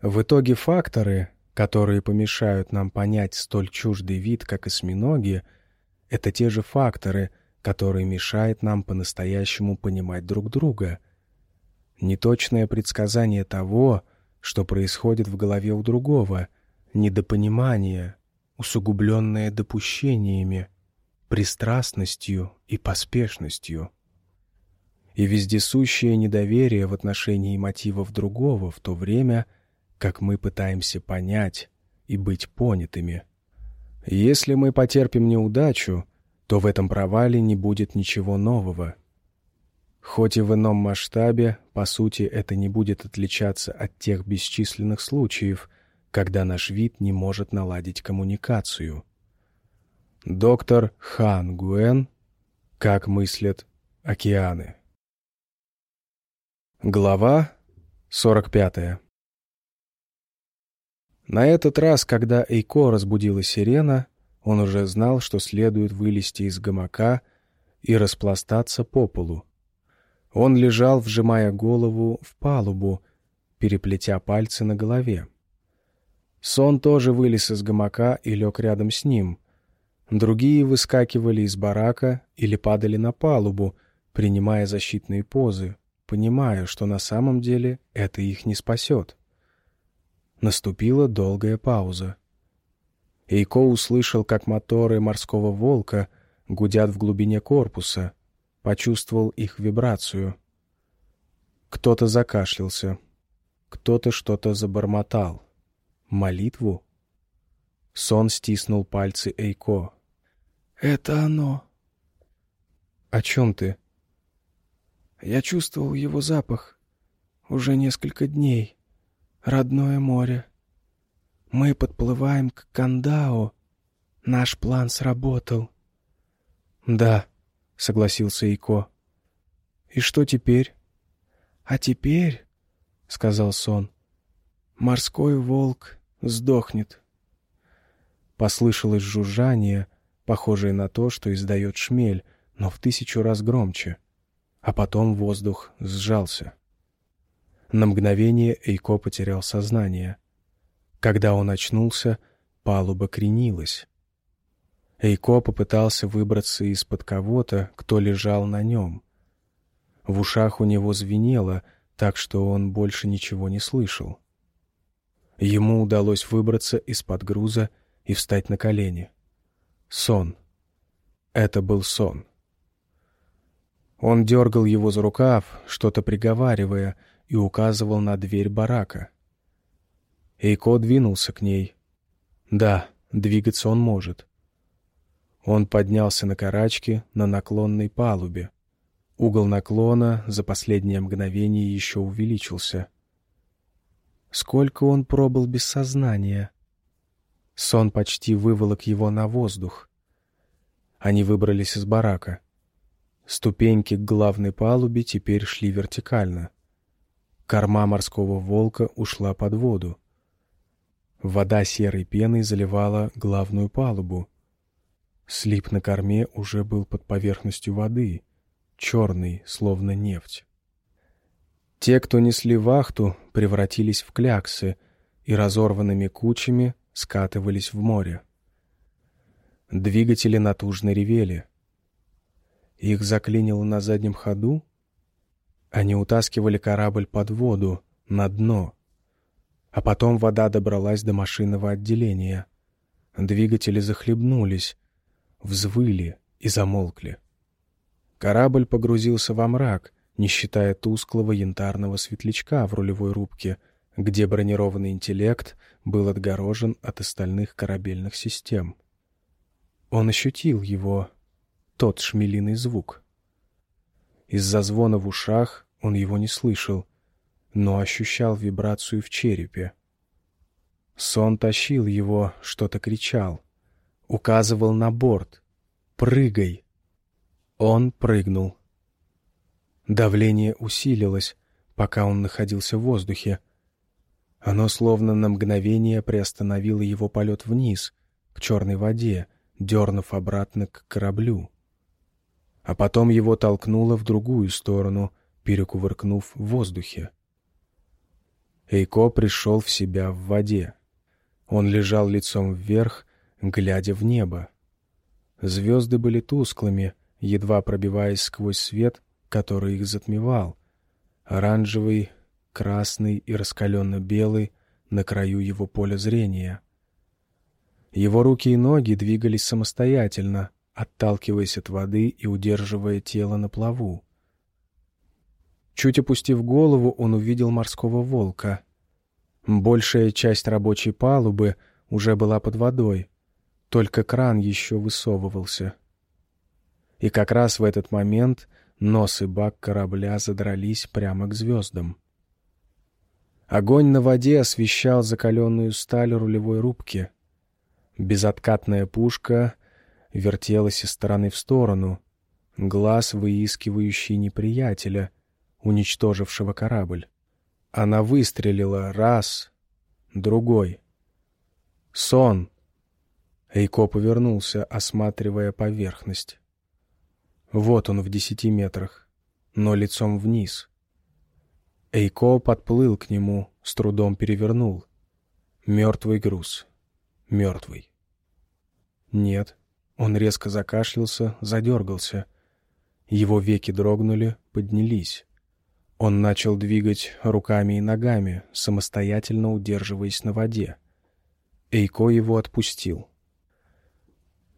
В итоге факторы, которые помешают нам понять столь чуждый вид, как осьминоги, это те же факторы, которые мешают нам по-настоящему понимать друг друга. Неточное предсказание того, что происходит в голове у другого, недопонимание, усугубленное допущениями, пристрастностью и поспешностью. И вездесущее недоверие в отношении мотивов другого в то время, как мы пытаемся понять и быть понятыми. Если мы потерпим неудачу, то в этом провале не будет ничего нового. Хоть и в ином масштабе, по сути, это не будет отличаться от тех бесчисленных случаев, когда наш вид не может наладить коммуникацию. Доктор Хан Гуэн «Как мыслят океаны». Глава 45 На этот раз, когда Эйко разбудила сирена, он уже знал, что следует вылезти из гамака и распластаться по полу. Он лежал, вжимая голову в палубу, переплетя пальцы на голове. Сон тоже вылез из гамака и лег рядом с ним. Другие выскакивали из барака или падали на палубу, принимая защитные позы, понимая, что на самом деле это их не спасет. Наступила долгая пауза. Эйко услышал, как моторы морского волка гудят в глубине корпуса, почувствовал их вибрацию. Кто-то закашлялся, кто-то что-то забормотал. Молитву? Сон стиснул пальцы Эйко. «Это оно». «О чем ты?» «Я чувствовал его запах. Уже несколько дней. Родное море. Мы подплываем к Кандао. Наш план сработал». «Да», — согласился Эйко. «И что теперь?» «А теперь», — сказал Сон, — «морской волк сдохнет. Послышалось жужжание, похожее на то, что издает шмель, но в тысячу раз громче. А потом воздух сжался. На мгновение Эйко потерял сознание. Когда он очнулся, палуба кренилась. Эйко попытался выбраться из-под кого-то, кто лежал на нем. В ушах у него звенело, так что он больше ничего не слышал. Ему удалось выбраться из-под груза и встать на колени. Сон. Это был сон. Он дергал его за рукав, что-то приговаривая, и указывал на дверь барака. Эйко двинулся к ней. Да, двигаться он может. Он поднялся на карачки на наклонной палубе. Угол наклона за последнее мгновение еще увеличился — Сколько он пробыл без сознания. Сон почти выволок его на воздух. Они выбрались из барака. Ступеньки к главной палубе теперь шли вертикально. Корма морского волка ушла под воду. Вода серой пеной заливала главную палубу. Слип на корме уже был под поверхностью воды, черный, словно нефть. Те, кто несли вахту, превратились в кляксы и разорванными кучами скатывались в море. Двигатели натужно ревели. Их заклинило на заднем ходу. Они утаскивали корабль под воду, на дно. А потом вода добралась до машинного отделения. Двигатели захлебнулись, взвыли и замолкли. Корабль погрузился во мрак — не считая тусклого янтарного светлячка в рулевой рубке, где бронированный интеллект был отгорожен от остальных корабельных систем. Он ощутил его, тот шмелиный звук. Из-за звона в ушах он его не слышал, но ощущал вибрацию в черепе. Сон тащил его, что-то кричал, указывал на борт. «Прыгай!» Он прыгнул. Давление усилилось, пока он находился в воздухе. Оно словно на мгновение приостановило его полет вниз, к черной воде, дернув обратно к кораблю. А потом его толкнуло в другую сторону, перекувыркнув в воздухе. Эйко пришел в себя в воде. Он лежал лицом вверх, глядя в небо. Звезды были тусклыми, едва пробиваясь сквозь свет, который их затмевал. Оранжевый, красный и раскаленно-белый на краю его поля зрения. Его руки и ноги двигались самостоятельно, отталкиваясь от воды и удерживая тело на плаву. Чуть опустив голову, он увидел морского волка. Большая часть рабочей палубы уже была под водой, только кран еще высовывался. И как раз в этот момент нос и бак корабля задрались прямо к звездам. Огонь на воде освещал закаленную сталь рулевой рубки. Безоткатная пушка вертелась из стороны в сторону, глаз, выискивающий неприятеля — уничтожившего корабль. Она выстрелила раз, другой. «Сон!» Эйко повернулся, осматривая поверхность. Вот он в десяти метрах, но лицом вниз. Эйко подплыл к нему, с трудом перевернул. Мертвый груз. Мертвый. Нет. Он резко закашлялся, задергался. Его веки дрогнули, поднялись. Он начал двигать руками и ногами, самостоятельно удерживаясь на воде. Эйко его отпустил.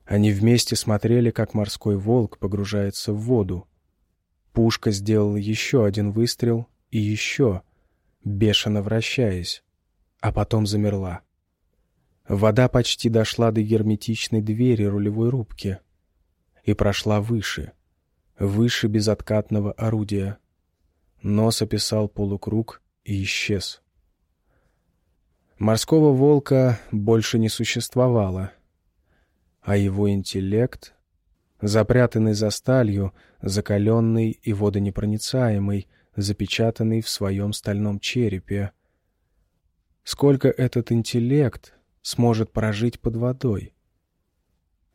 Они вместе смотрели, как морской волк погружается в воду. Пушка сделала еще один выстрел и еще, бешено вращаясь, а потом замерла. Вода почти дошла до герметичной двери рулевой рубки и прошла выше, выше безоткатного орудия — Нос описал полукруг и исчез. Морского волка больше не существовало, а его интеллект, запрятанный за сталью, закаленный и водонепроницаемый, запечатанный в своем стальном черепе. Сколько этот интеллект сможет прожить под водой?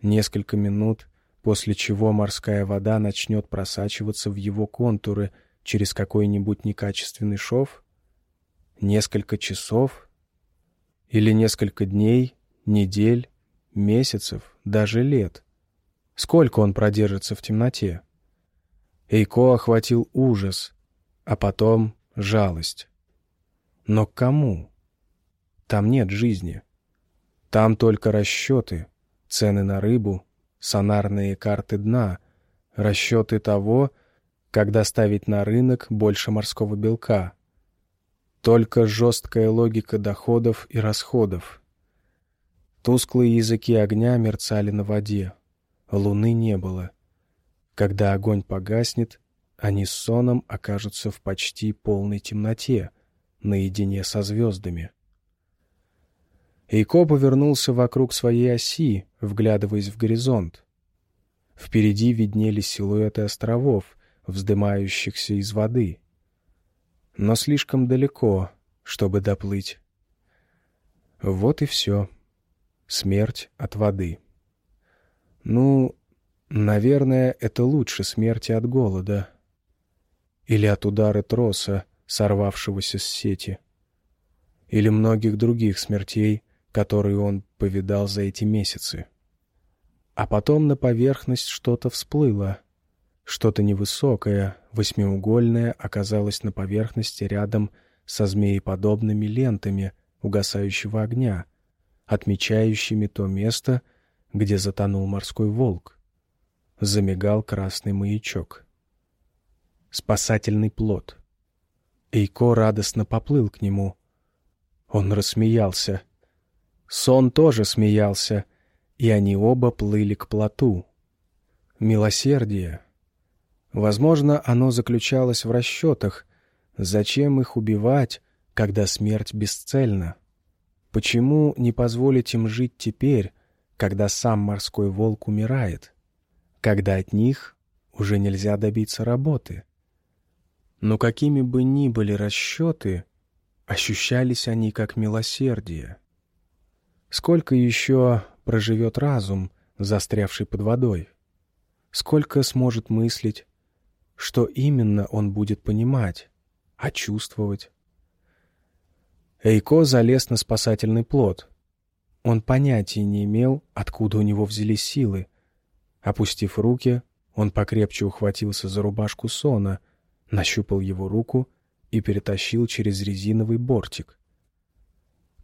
Несколько минут, после чего морская вода начнет просачиваться в его контуры — через какой-нибудь некачественный шов? Несколько часов? Или несколько дней, недель, месяцев, даже лет? Сколько он продержится в темноте? Эйко охватил ужас, а потом жалость. Но к кому? Там нет жизни. Там только расчеты, цены на рыбу, сонарные карты дна, расчеты того, когда ставить на рынок больше морского белка. Только жесткая логика доходов и расходов. Тусклые языки огня мерцали на воде. Луны не было. Когда огонь погаснет, они с соном окажутся в почти полной темноте, наедине со звездами. Эйко повернулся вокруг своей оси, вглядываясь в горизонт. Впереди виднелись силуэты островов, вздымающихся из воды. Но слишком далеко, чтобы доплыть. Вот и все. Смерть от воды. Ну, наверное, это лучше смерти от голода. Или от удара троса, сорвавшегося с сети. Или многих других смертей, которые он повидал за эти месяцы. А потом на поверхность что-то всплыло — что-то невысокое, восьмиугольное оказалось на поверхности рядом со змееподобными лентами угасающего огня, отмечающими то место, где затонул морской волк. Замигал красный маячок. Спасательный плод. Эйко радостно поплыл к нему. Он рассмеялся. Сон тоже смеялся, и они оба плыли к плоту. Милосердие, Возможно, оно заключалось в расчетах. Зачем их убивать, когда смерть бесцельна? Почему не позволить им жить теперь, когда сам морской волк умирает? Когда от них уже нельзя добиться работы? Но какими бы ни были расчеты, ощущались они как милосердие. Сколько еще проживет разум, застрявший под водой? Сколько сможет мыслить, что именно он будет понимать, а чувствовать. Эйко залез на спасательный плот. Он понятия не имел, откуда у него взялись силы. Опустив руки, он покрепче ухватился за рубашку Сона, нащупал его руку и перетащил через резиновый бортик.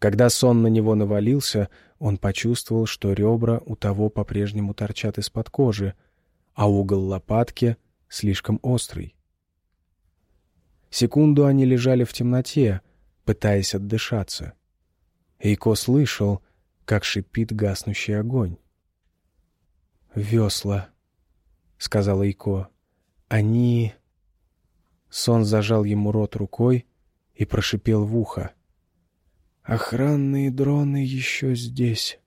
Когда сон на него навалился, он почувствовал, что ребра у того по-прежнему торчат из-под кожи, а угол лопатки слишком острый. Секунду они лежали в темноте, пытаясь отдышаться. Эйко слышал, как шипит гаснущий огонь. «Весла», — сказал Эйко. «Они...» Сон зажал ему рот рукой и прошипел в ухо. «Охранные дроны еще здесь».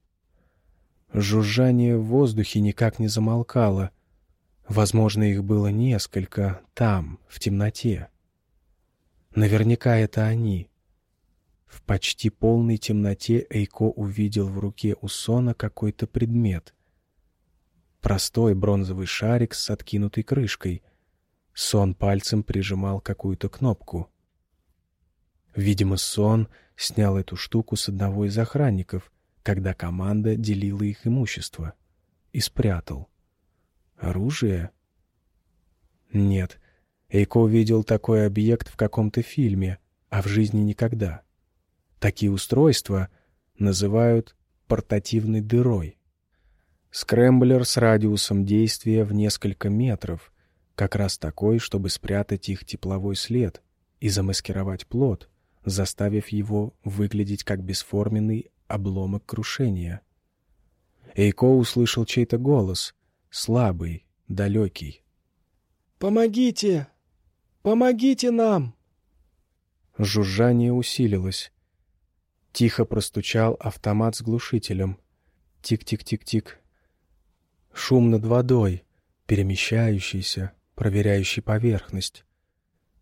Жужжание в воздухе никак не замолкало. Возможно, их было несколько там, в темноте. Наверняка это они. В почти полной темноте Эйко увидел в руке у Сона какой-то предмет. Простой бронзовый шарик с откинутой крышкой. Сон пальцем прижимал какую-то кнопку. Видимо, Сон снял эту штуку с одного из охранников, когда команда делила их имущество, и спрятал. Оружие? Нет, Эйко увидел такой объект в каком-то фильме, а в жизни никогда. Такие устройства называют портативной дырой. Скрэмблер с радиусом действия в несколько метров, как раз такой, чтобы спрятать их тепловой след и замаскировать плод, заставив его выглядеть как бесформенный обломок крушения. Эйко услышал чей-то голос, слабый, далекий. «Помогите! Помогите нам!» Жужжание усилилось. Тихо простучал автомат с глушителем. Тик-тик-тик-тик. Шум над водой, перемещающийся, проверяющий поверхность.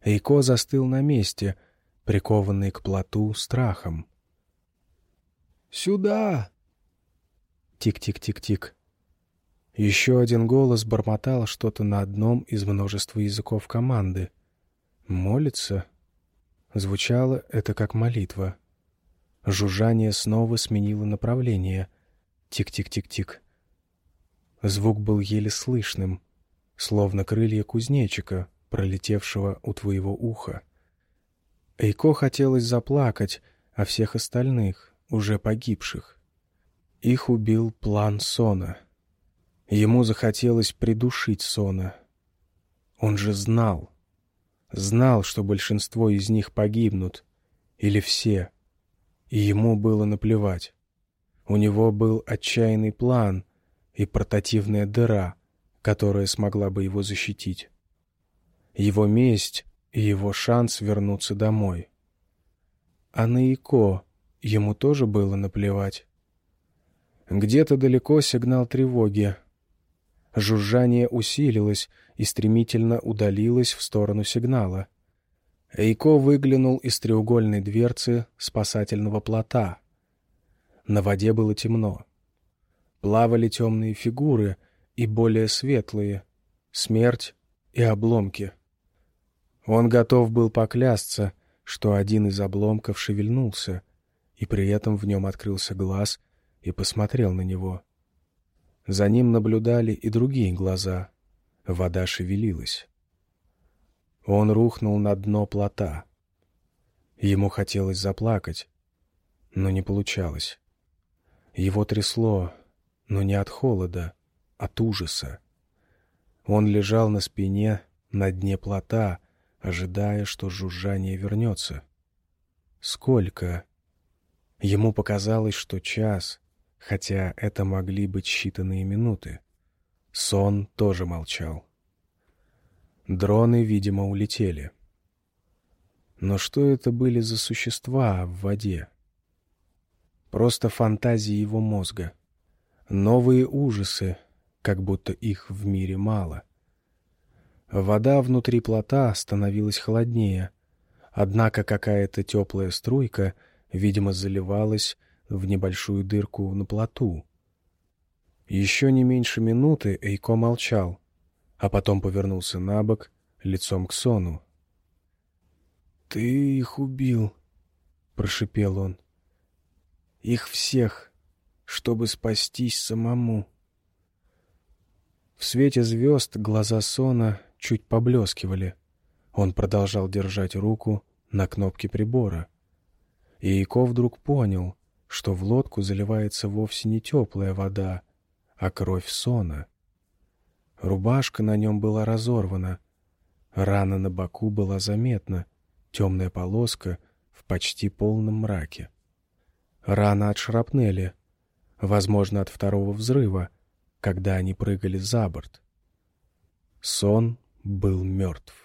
Эйко застыл на месте, прикованный к плоту страхом. «Сюда!» Тик-тик-тик-тик. Еще один голос бормотал что-то на одном из множества языков команды. «Молится?» Звучало это как молитва. Жужжание снова сменило направление. Тик-тик-тик-тик. Звук был еле слышным, словно крылья кузнечика, пролетевшего у твоего уха. Эйко хотелось заплакать о всех остальных, уже погибших. Их убил план Сона. Ему захотелось придушить Сона. Он же знал. Знал, что большинство из них погибнут. Или все — и ему было наплевать. У него был отчаянный план и портативная дыра, которая смогла бы его защитить. Его месть и его шанс вернуться домой. А на Ико ему тоже было наплевать. Где-то далеко сигнал тревоги. Жужжание усилилось и стремительно удалилось в сторону сигнала. Эйко выглянул из треугольной дверцы спасательного плота. На воде было темно. Плавали темные фигуры и более светлые — смерть и обломки. Он готов был поклясться, что один из обломков шевельнулся, и при этом в нем открылся глаз и посмотрел на него. За ним наблюдали и другие глаза. Вода шевелилась. Он рухнул на дно плота. Ему хотелось заплакать, но не получалось. Его трясло, но не от холода, от ужаса. Он лежал на спине на дне плота, ожидая, что жужжание вернется. Сколько? Ему показалось, что час, хотя это могли быть считанные минуты. Сон тоже молчал. Дроны, видимо, улетели. Но что это были за существа в воде? Просто фантазии его мозга. Новые ужасы, как будто их в мире мало. Вода внутри плота становилась холоднее, однако какая-то теплая струйка, видимо, заливалась в небольшую дырку на плоту. Еще не меньше минуты Эйко молчал, а потом повернулся на бок, лицом к Сону. «Ты их убил», — прошипел он. «Их всех, чтобы спастись самому». В свете звезд глаза Сона чуть поблескивали. Он продолжал держать руку на кнопке прибора. И Ико вдруг понял, что в лодку заливается вовсе не теплая вода, а кровь Сона. Рубашка на нем была разорвана, рана на боку была заметна, темная полоска в почти полном мраке. Рана от шрапнели, возможно, от второго взрыва, когда они прыгали за борт. Сон был мертв.